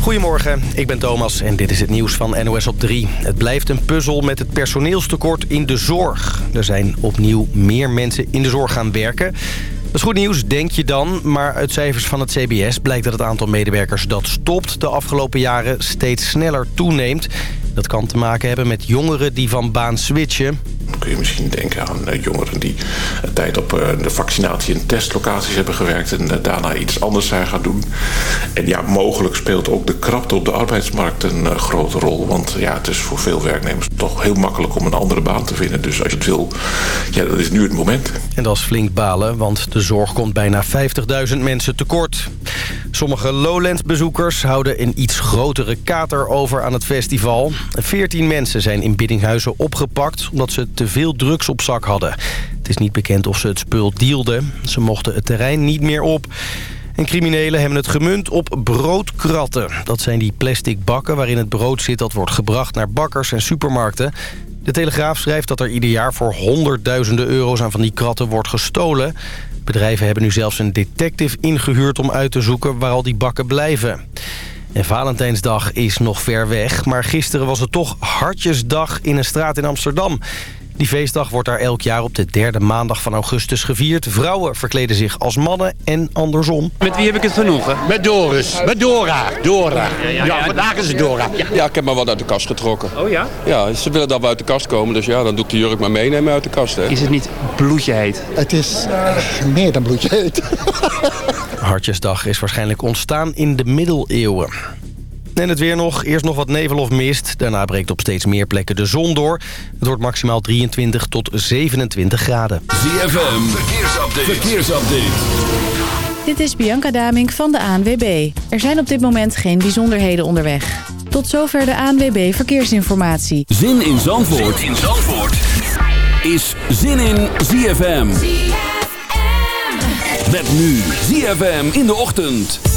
Goedemorgen, ik ben Thomas en dit is het nieuws van NOS op 3. Het blijft een puzzel met het personeelstekort in de zorg. Er zijn opnieuw meer mensen in de zorg gaan werken. Dat is goed nieuws, denk je dan. Maar uit cijfers van het CBS blijkt dat het aantal medewerkers dat stopt... de afgelopen jaren steeds sneller toeneemt. Dat kan te maken hebben met jongeren die van baan switchen. Kun je misschien denken aan uh, jongeren die een tijd op uh, de vaccinatie- en testlocaties hebben gewerkt... en uh, daarna iets anders zijn gaan doen. En ja, mogelijk speelt ook de krapte op de arbeidsmarkt een grote rol. Want ja, het is voor veel werknemers toch heel makkelijk om een andere baan te vinden. Dus als je het wil, ja, dat is nu het moment. En dat is flink balen, want de zorg komt bijna 50.000 mensen tekort. Sommige Lowlands-bezoekers houden een iets grotere kater over aan het festival. 14 mensen zijn in Biddinghuizen opgepakt omdat ze te veel drugs op zak hadden. Het is niet bekend of ze het spul dealden. Ze mochten het terrein niet meer op. En criminelen hebben het gemunt op broodkratten. Dat zijn die plastic bakken waarin het brood zit dat wordt gebracht naar bakkers en supermarkten. De Telegraaf schrijft dat er ieder jaar voor honderdduizenden euro's aan van die kratten wordt gestolen. Bedrijven hebben nu zelfs een detective ingehuurd om uit te zoeken waar al die bakken blijven. En Valentijnsdag is nog ver weg, maar gisteren was het toch hartjesdag in een straat in Amsterdam. Die feestdag wordt daar elk jaar op de derde maandag van augustus gevierd. Vrouwen verkleden zich als mannen en andersom. Met wie heb ik het genoegen? Met Doris. Met Dora. Dora. Ja, ja, ja, vandaag is het Dora. Ja. ik heb maar wat uit de kast getrokken. Oh ja? Ja, ze willen dat we uit de kast komen. Dus ja, dan doe ik de jurk maar meenemen uit de kast. Hè. Is het niet bloedje heet? Het is uh, meer dan bloedje heet. Hartjesdag is waarschijnlijk ontstaan in de middeleeuwen. En het weer nog. Eerst nog wat nevel of mist. Daarna breekt op steeds meer plekken de zon door. Het wordt maximaal 23 tot 27 graden. ZFM, verkeersupdate. verkeersupdate. Dit is Bianca Damink van de ANWB. Er zijn op dit moment geen bijzonderheden onderweg. Tot zover de ANWB Verkeersinformatie. Zin in Zandvoort, zin in Zandvoort. is Zin in ZFM. ZFM. Met nu ZFM in de ochtend.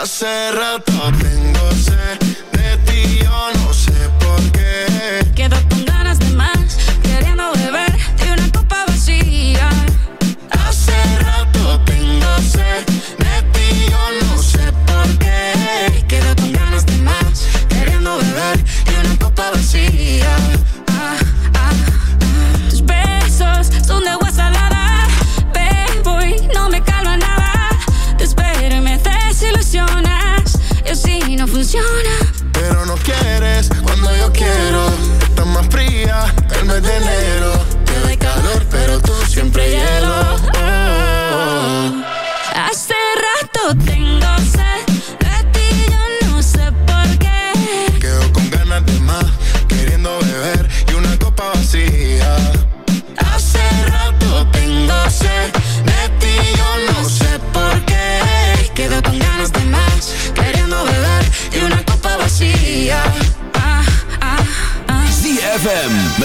Hace rato tengo sed.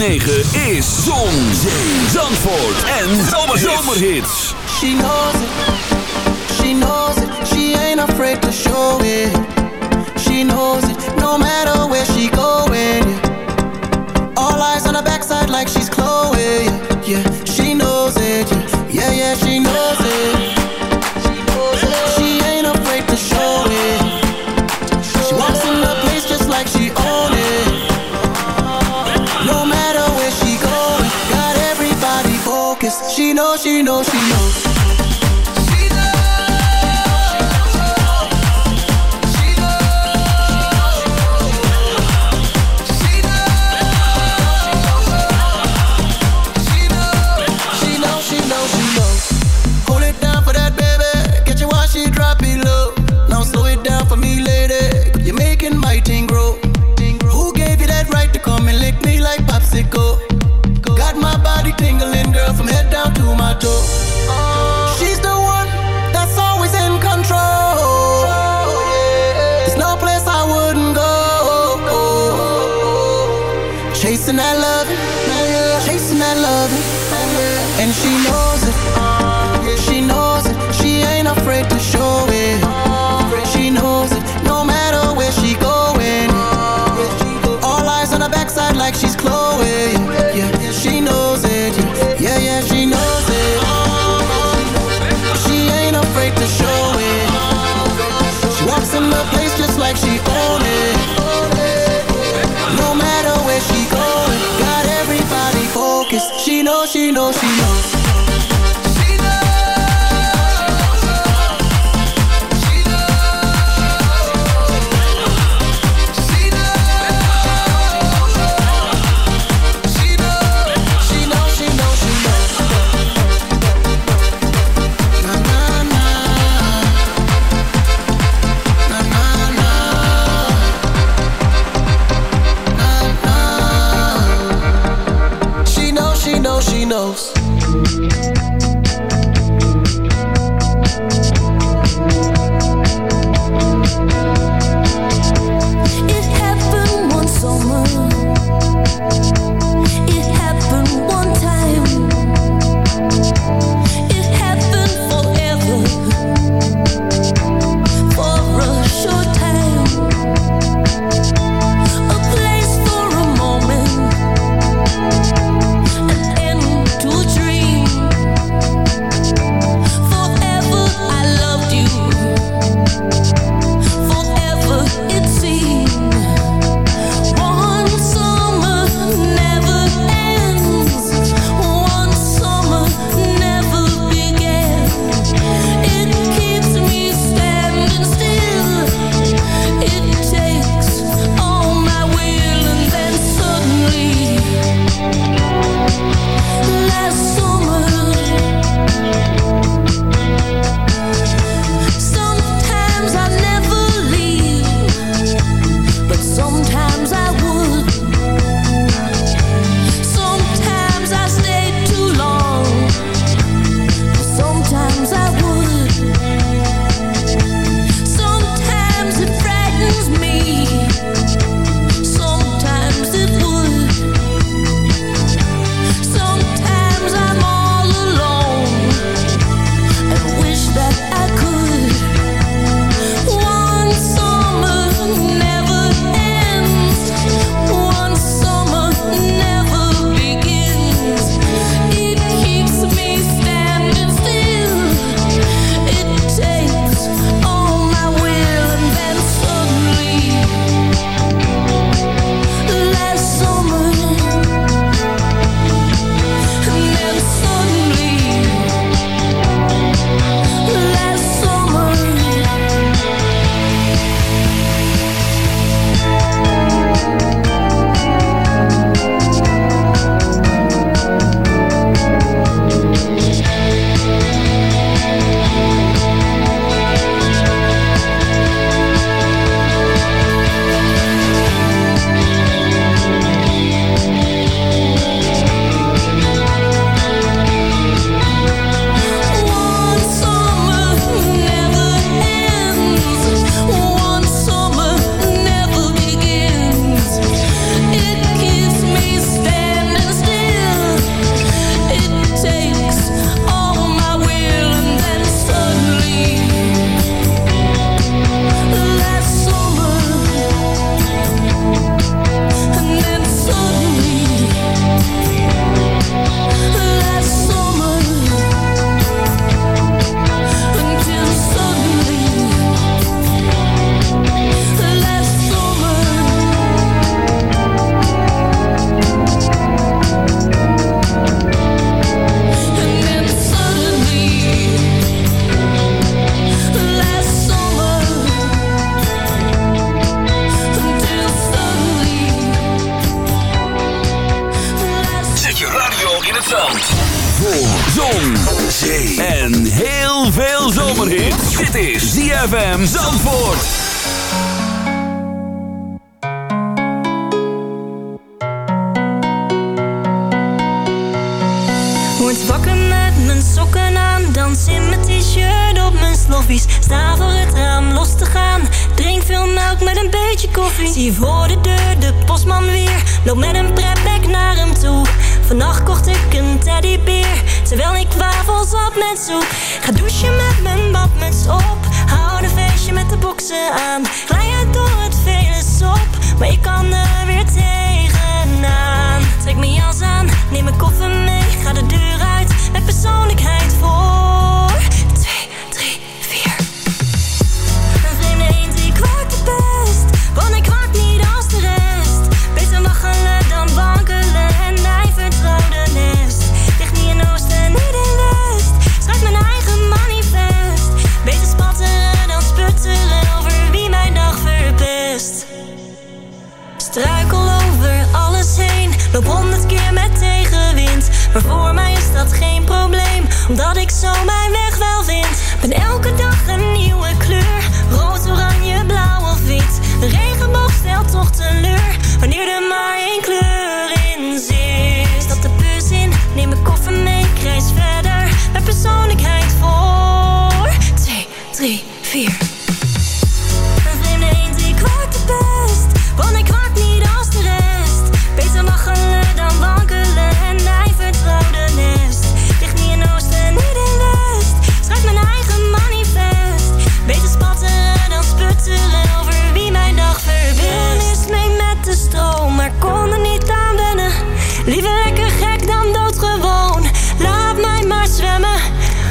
106.9 wafels op met soep Ga douchen met mijn badmuts op. Hou een feestje met de boksen aan. Glij uit door het vele sop Maar ik kan er weer tegenaan. Trek me jas aan, neem mijn koffer mee. Ga de deur uit, met persoonlijkheid vol Loop honderd keer met tegenwind, maar voor mij is dat geen probleem, omdat ik zo mijn weg wel vind. Ben elke dag een nieuwe kleur, rood, oranje, blauw of wit. De regenboog stelt toch teleur, wanneer de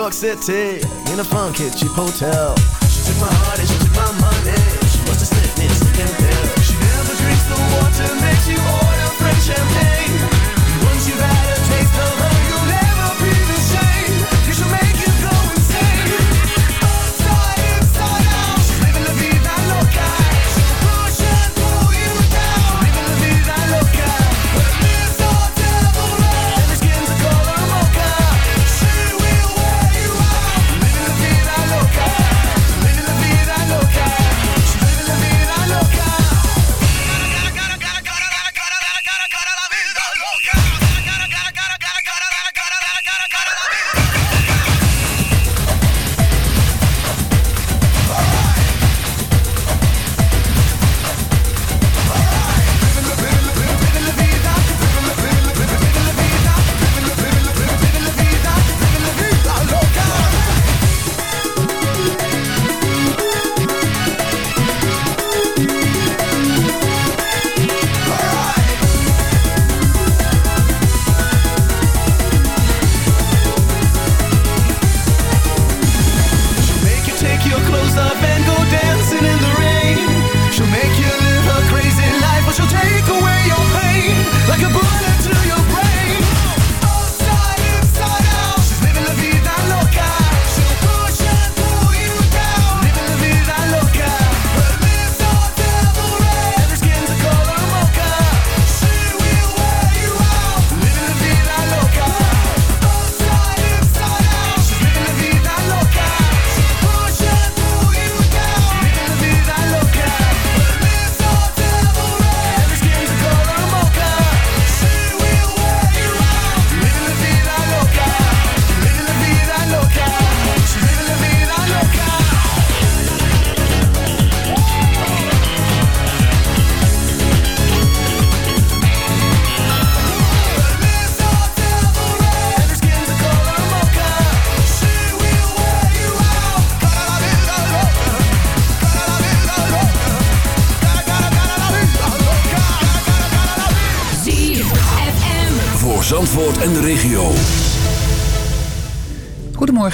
York City in a funky cheap hotel. She took my heart and she took my money. She must have sniffed me a second pill. She never drinks the water, makes you order French champagne.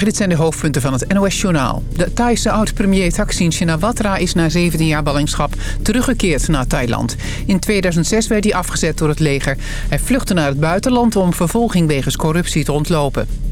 Dit zijn de hoofdpunten van het NOS-journaal. De Thaise oud-premier Thaksin Shinawatra is na 17 jaar ballingschap teruggekeerd naar Thailand. In 2006 werd hij afgezet door het leger. Hij vluchtte naar het buitenland om vervolging wegens corruptie te ontlopen.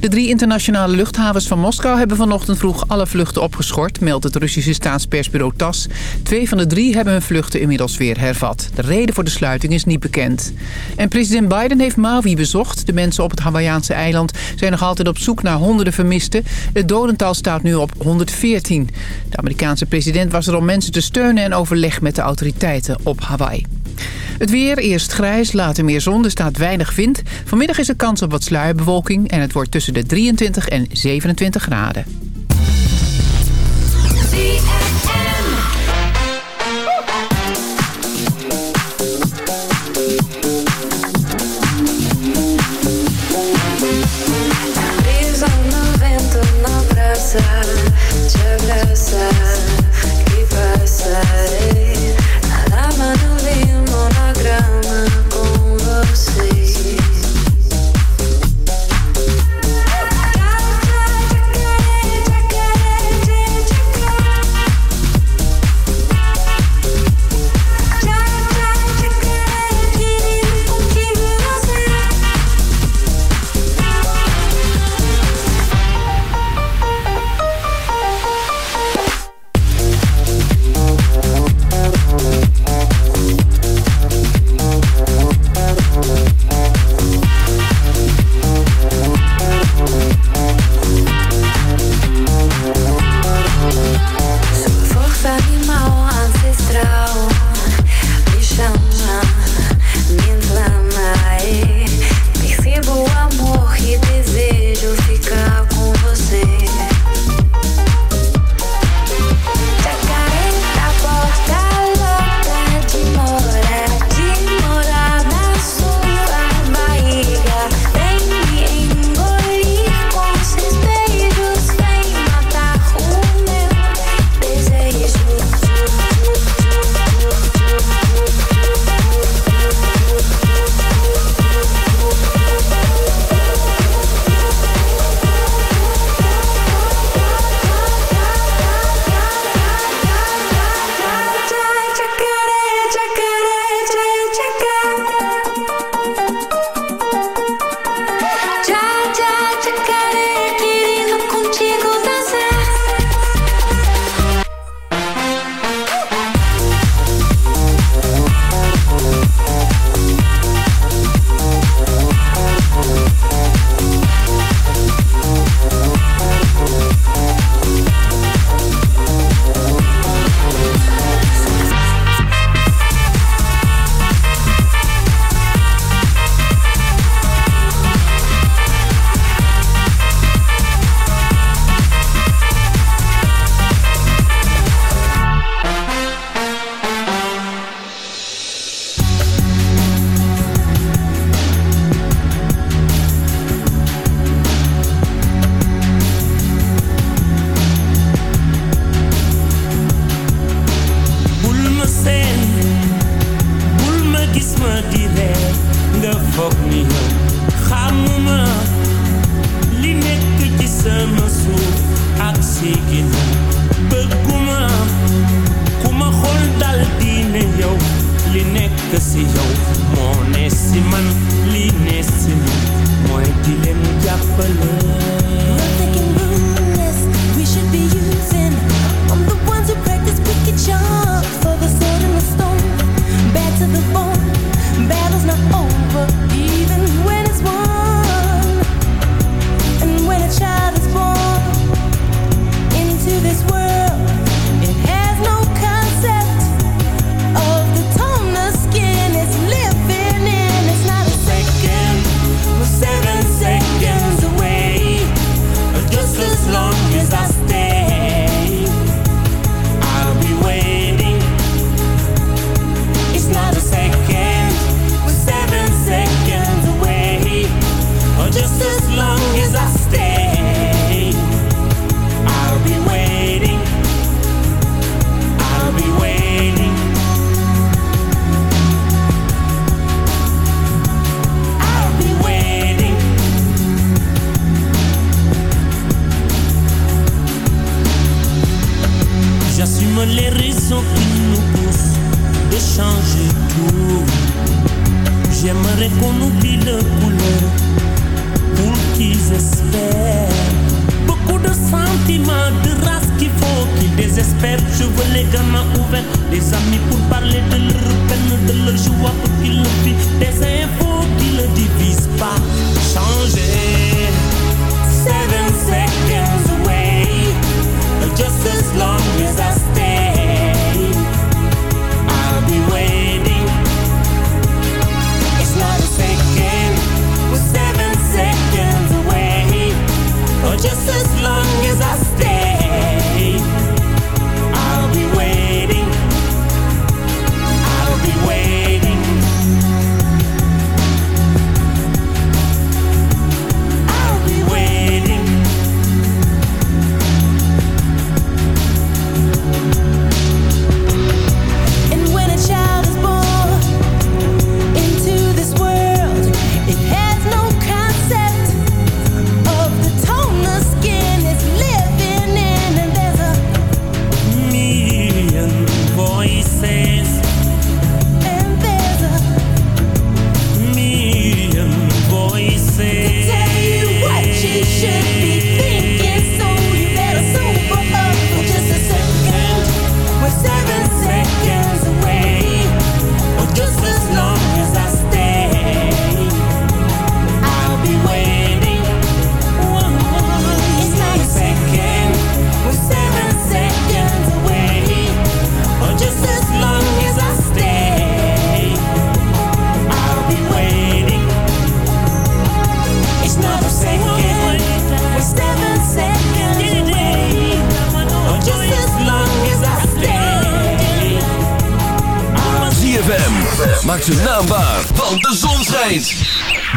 De drie internationale luchthavens van Moskou hebben vanochtend vroeg alle vluchten opgeschort, meldt het Russische staatspersbureau TAS. Twee van de drie hebben hun vluchten inmiddels weer hervat. De reden voor de sluiting is niet bekend. En president Biden heeft Maui bezocht. De mensen op het Hawaïaanse eiland zijn nog altijd op zoek naar honderden vermisten. Het dodental staat nu op 114. De Amerikaanse president was er om mensen te steunen en overleg met de autoriteiten op Hawaii. Het weer, eerst grijs, later meer zon, er staat weinig wind. Vanmiddag is er kans op wat sluierbewolking en het wordt tussen de 23 en 27 graden.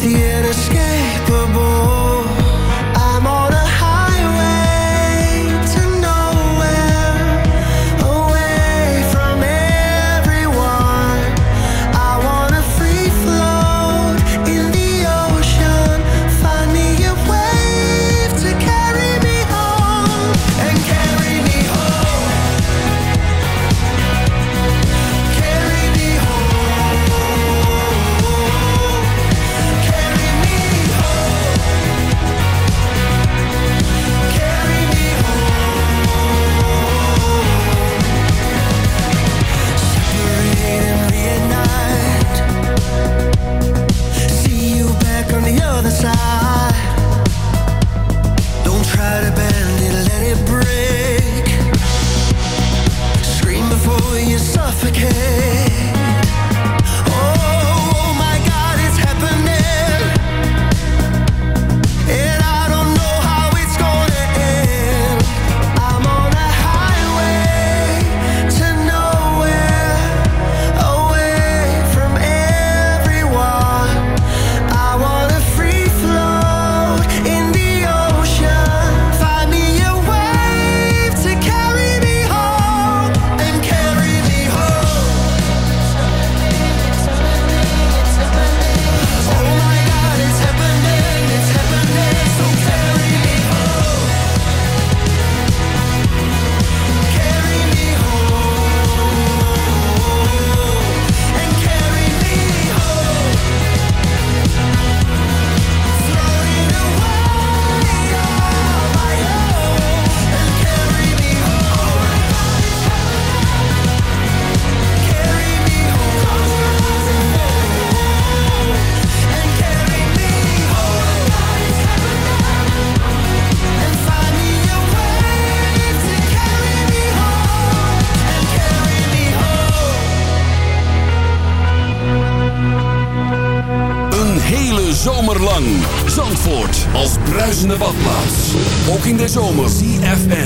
The inescapable. Bruisende badplaats. Ook in de zomer. CFM.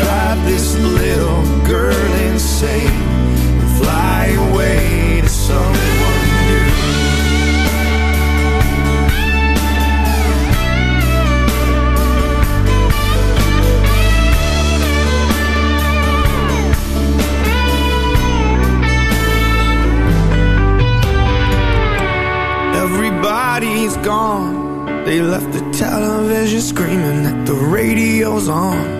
drive this little girl insane, and fly away to someone. Everybody's gone. They left the television screaming that the radio's on.